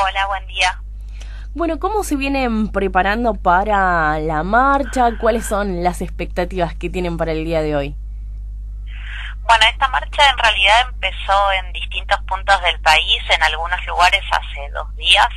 Hola, buen día. Bueno, ¿cómo se vienen preparando para la marcha? ¿Cuáles son las expectativas que tienen para el día de hoy? Bueno, esta marcha en realidad empezó en distintos puntos del país, en algunos lugares hace dos días.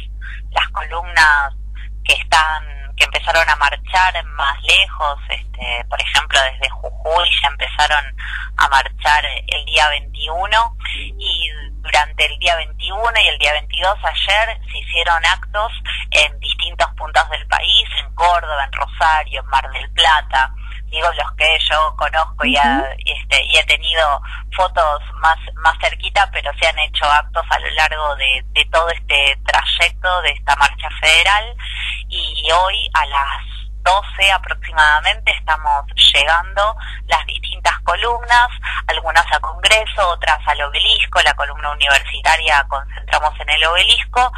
Las columnas que están que empezaron a marchar más lejos, este, por ejemplo desde Jujuy ya empezaron a marchar el día 21 y durante el día 21 y el día 22 ayer se hicieron actos en distintos puntos del país, en Córdoba, en Rosario, en Mar del Plata, digo los que yo conozco y, este, y he tenido fotos más, más cerquita, pero se han hecho actos a lo largo de, de todo este trayecto de esta marcha federal. Y hoy a las 12 aproximadamente estamos llegando las distintas columnas, algunas a Congreso, otras al obelisco, la columna universitaria concentramos en el obelisco,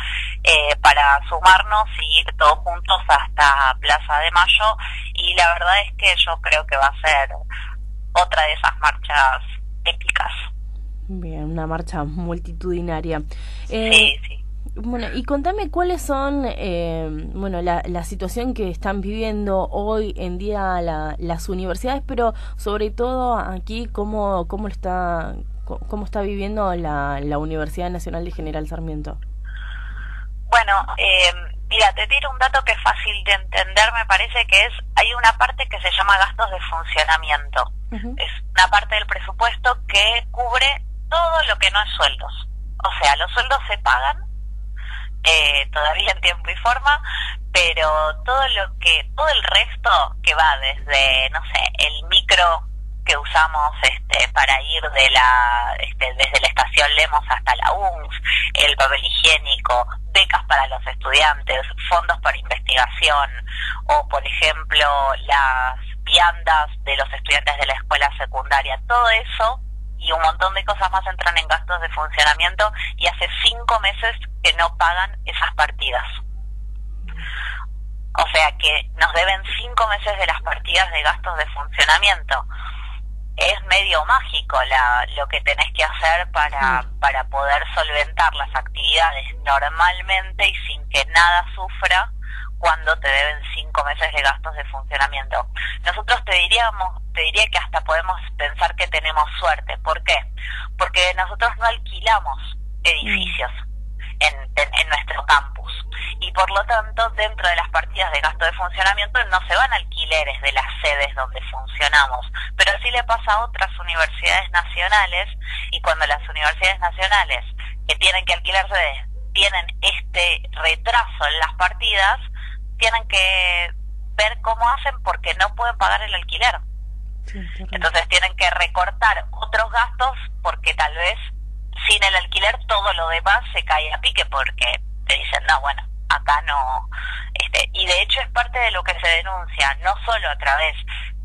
eh, para sumarnos y ir todos juntos hasta Plaza de Mayo y la verdad es que yo creo que va a ser otra de esas marchas épicas. Bien, una marcha multitudinaria. Eh, sí, sí. Bueno, y contame cuáles son, eh, bueno, la, la, situación que están viviendo hoy en día la, las universidades, pero sobre todo aquí cómo, cómo está, cómo está viviendo la, la Universidad Nacional de General Sarmiento. Bueno, eh, mira, te tiro un dato que es fácil de entender, me parece que es, hay una parte que se llama gastos de funcionamiento. Es una parte del presupuesto que cubre todo lo que no es sueldos. O sea, los sueldos se pagan eh, todavía en tiempo y forma, pero todo lo que, todo el resto que va desde, no sé, el micro que usamos este, para ir de la, este, desde la estación Lemos hasta la UNS, el papel higiénico, becas para los estudiantes, fondos para investigación, o por ejemplo las viandas de los estudiantes de la escuela secundaria, todo eso y un montón de cosas más entran en gastos de funcionamiento y hace cinco meses que no pagan esas partidas. O sea que nos deben cinco meses de las partidas de gastos de funcionamiento. Es medio mágico la, lo que tenés que hacer para, para poder solventar las actividades normalmente y sin que nada sufra cuando te deben cinco meses de gastos de funcionamiento. Nosotros te diríamos, te diría que hasta podemos pensar que tenemos suerte. ¿Por qué? Porque nosotros no alquilamos edificios en, en, nuestro campus y por lo tanto dentro de las partidas de gasto de funcionamiento no se van alquileres de las sedes donde funcionamos, pero sí le pasa a otras universidades nacionales y cuando las universidades nacionales que tienen que alquilar sedes tienen este retraso en las partidas, tienen que ver cómo hacen porque no pueden pagar el alquiler. Entonces tienen que recortar otros gastos porque tal vez sin el alquiler todo lo demás se cae a pique porque te dicen, no, bueno, acá no. Este, y de hecho es parte de lo que se denuncia, no solo a través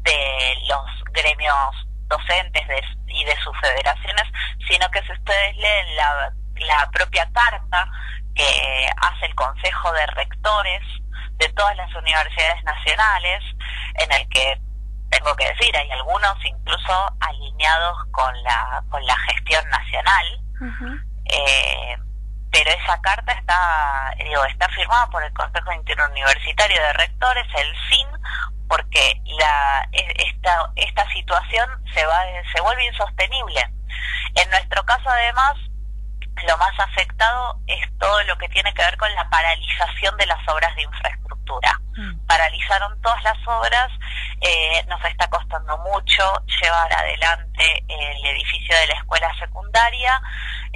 de los gremios docentes y de sus federaciones, sino que si ustedes leen la, la propia carta que hace el Consejo de Rectores, de todas las universidades nacionales, en el que tengo que decir, hay algunos incluso alineados con la, con la gestión nacional, eh, pero esa carta está, digo, está firmada por el Consejo Interuniversitario de Rectores, el CIN, porque la, e, esta, esta situación se, va, se vuelve insostenible. En nuestro caso, además, lo más afectado es todo lo que tiene que ver con la paralización de las obras de infraestructura. Mm. Paralizaron todas las obras, eh, nos está costando mucho llevar adelante el edificio de la escuela secundaria,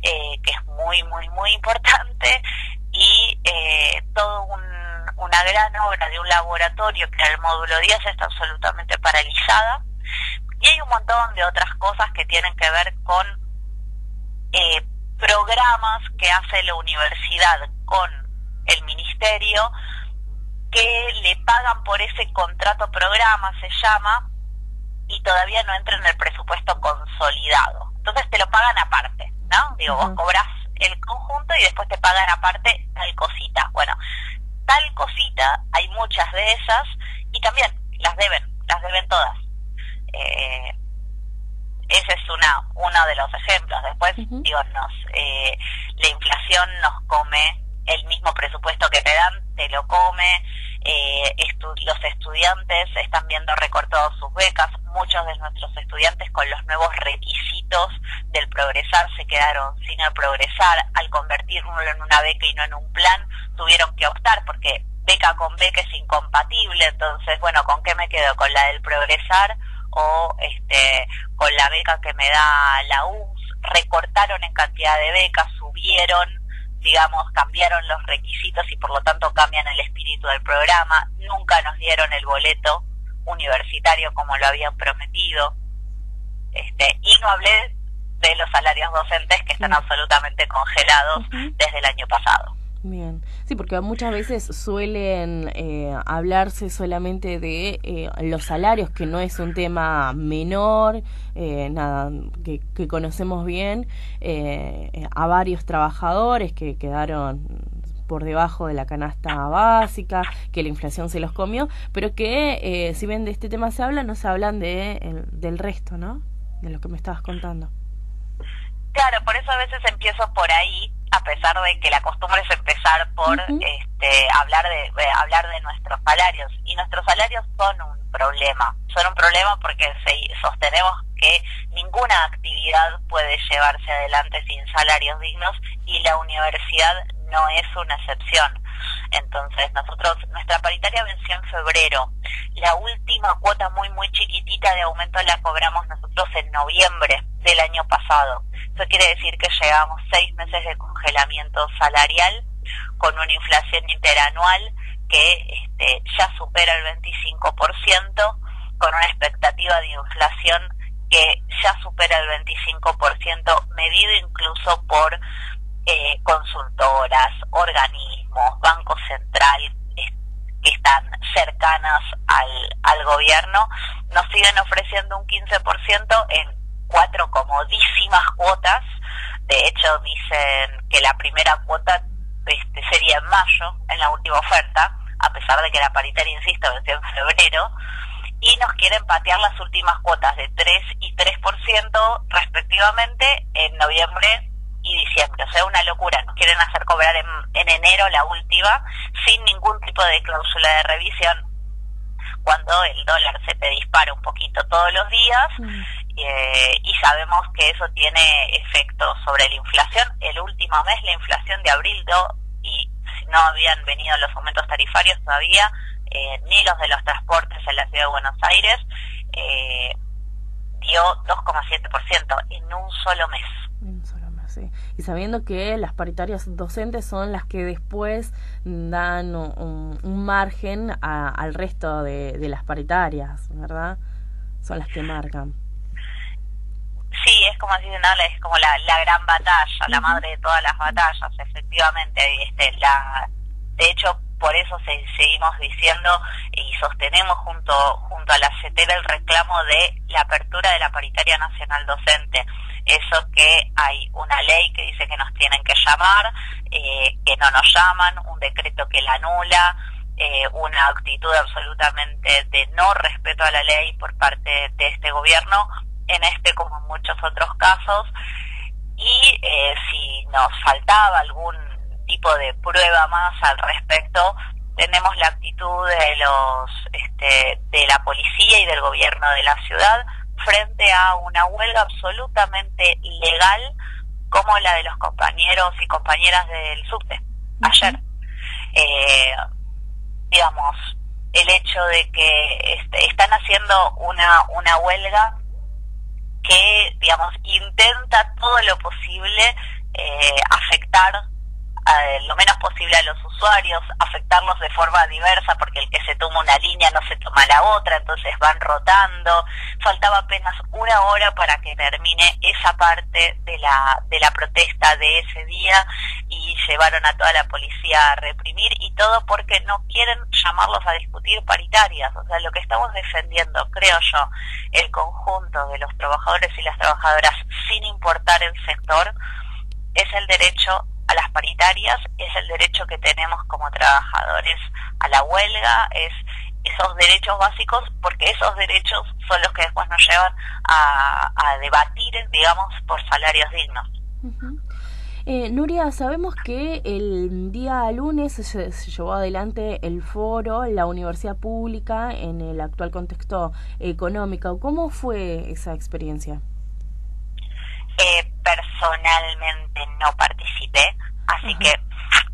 eh, que es muy, muy, muy importante, y eh, todo una gran obra de un laboratorio que era el módulo 10 está absolutamente paralizada. Y hay un montón de otras cosas que tienen que ver con eh, programas que hace la universidad con el ministerio que le pagan por ese contrato programa, se llama, y todavía no entra en el presupuesto consolidado. Entonces te lo pagan aparte, ¿no? Digo, vos cobras el conjunto y después te pagan aparte tal cosita. Bueno, tal cosita, hay muchas de esas, y también las deben, las deben todas. Eh, ese es una uno de los ejemplos. Después, digo, nos, eh, la inflación nos come el mismo presupuesto que te dan te lo come, eh, los estudiantes están viendo recortados sus becas, muchos de nuestros estudiantes con los nuevos requisitos del progresar se quedaron sin el progresar, al convertirlo en una beca y no en un plan, tuvieron que optar porque beca con beca es incompatible, entonces bueno, ¿con qué me quedo? ¿Con la del progresar o este con la beca que me da la UMS? Recortaron en cantidad de becas, subieron digamos, cambiaron los requisitos y por lo tanto cambian el espíritu del programa, nunca nos dieron el boleto universitario como lo habían prometido, este, y no hablé de los salarios docentes que están absolutamente congelados desde el año pasado. Bien, sí, porque muchas veces suelen eh, hablarse solamente de eh, los salarios, que no es un tema menor, eh, nada, que, conocemos bien a varios trabajadores que quedaron por debajo de la canasta básica, que la inflación se los comió, pero que si bien de este tema se habla, no se hablan de, del resto, ¿no? De lo que me estabas contando. Claro, por eso a veces empiezo por ahí, a pesar de que la costumbre es empezar por este, hablar de eh, hablar de nuestros salarios. Y nuestros salarios son un problema. Son un problema porque sostenemos que ninguna actividad puede llevarse adelante sin salarios dignos y la universidad no es una excepción. Entonces nosotros nuestra paritaria venció en febrero. La última cuota muy muy chiquitita de aumento la cobramos nosotros en noviembre del año pasado. Eso quiere decir que llevamos seis meses de congelamiento salarial con una inflación interanual que este, ya supera el 25%, con una expectativa de inflación que ya supera el 25%, medido incluso por eh, consultoras, organismos, Banco Central, que están cercanas al, al gobierno, nos siguen ofreciendo un 15% en cuatro comodísimas cuotas. De hecho, dicen que la primera cuota este, sería en mayo, en la última oferta, a pesar de que la paritaria, insisto, venció en febrero, y nos quieren patear las últimas cuotas de 3 y 3% respectivamente en noviembre y diciembre. O sea, una locura. Nos quieren hacer cobrar en, en enero la última sin ningún tipo de cláusula de revisión cuando el dólar se te dispara un poquito todos los días mm. Eh, y sabemos que eso tiene efecto sobre la inflación. El último mes la inflación de abril do, y no habían venido los aumentos tarifarios todavía, eh, ni los de los transportes en la ciudad de Buenos Aires, eh, dio 2,7% en un solo mes. Y sabiendo que las paritarias docentes son las que después dan un, margen al resto de, las paritarias, ¿verdad? Son las que marcan. Como así, es como la, la gran batalla, la madre de todas las batallas, efectivamente. Este, la, de hecho, por eso seguimos diciendo y sostenemos junto, junto a la CETEL el reclamo de la apertura de la paritaria nacional docente eso que hay una ley que dice que nos tienen que llamar, eh, que no nos llaman, un decreto que la anula, eh, una actitud absolutamente de no respeto a la ley por parte de este gobierno, en este como en muchos otros casos, y eh, si nos faltaba algún tipo de prueba más al respecto, tenemos la actitud de los este, de la policía y del gobierno de la ciudad frente a una huelga absolutamente legal como la de los compañeros y compañeras del subte ayer. Eh, digamos, el hecho de que están haciendo una, una huelga que, digamos, intenta todo lo posible eh, afectar lo menos posible a los usuarios, afectarlos de forma diversa porque el que se toma una línea no se toma la otra, entonces van rotando. Faltaba apenas una hora para que termine esa parte de la, de la protesta de ese día y llevaron a toda la policía a reprimir y todo porque no quieren llamarlos a discutir paritarias. O sea, lo que estamos defendiendo, creo yo, el conjunto de los trabajadores y las trabajadoras sin importar el sector, es el derecho a las paritarias es el derecho que tenemos como trabajadores a la huelga, es esos derechos básicos, porque esos derechos son los que después nos llevan a, debatir, digamos, por salarios dignos. Eh, Nuria, sabemos que el día lunes se, llevó adelante el foro, la universidad pública, en el actual contexto económico. ¿Cómo fue esa experiencia? Eh, personalmente no participé, así que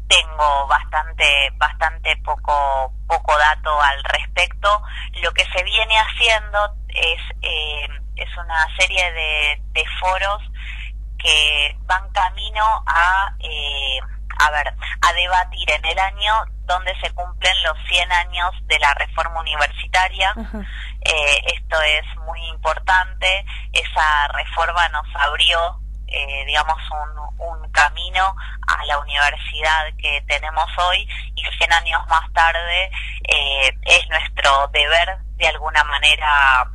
tengo bastante bastante poco poco dato al respecto. Lo que se viene haciendo es eh, es una serie de, de foros que van camino a, eh, a ver, a debatir en el año donde se cumplen los 100 años de la reforma universitaria. Eh, esto es muy importante. Esa reforma nos abrió, eh, digamos, un, un camino a la universidad que tenemos hoy y 100 años más tarde es nuestro deber de alguna manera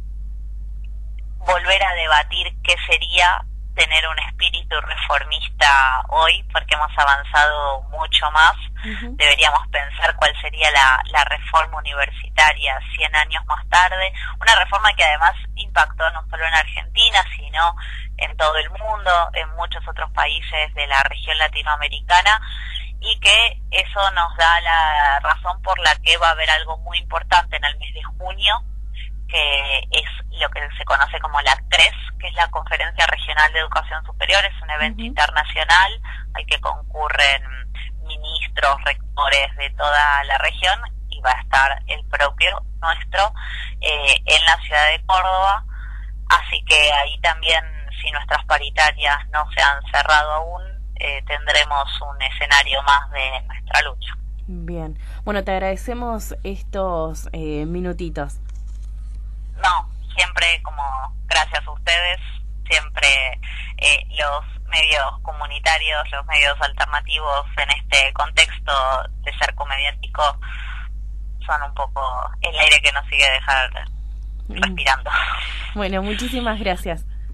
volver a debatir qué sería tener un espíritu reformista hoy porque hemos avanzado mucho más. Deberíamos pensar cuál sería la, la reforma universitaria 100 años más tarde. Una reforma que además impactó no solo en Argentina, sino en todo el mundo, en muchos otros países de la región latinoamericana y que eso nos da la razón por la que va a haber algo muy importante en el mes de junio, que es lo que se conoce como la CRES, que es la Conferencia Regional de Educación Superior, es un evento internacional al que concurren ministros, rectores de toda la región y va a estar el propio nuestro eh, en la ciudad de Córdoba, así que ahí también, si nuestras paritarias no se han cerrado aún, eh, tendremos un escenario más de nuestra lucha. Bien, bueno, te agradecemos estos eh, minutitos. Siempre como gracias a ustedes, siempre eh, los medios comunitarios, los medios alternativos en este contexto de ser comediático son un poco el aire que nos sigue dejar respirando. Bueno, muchísimas gracias.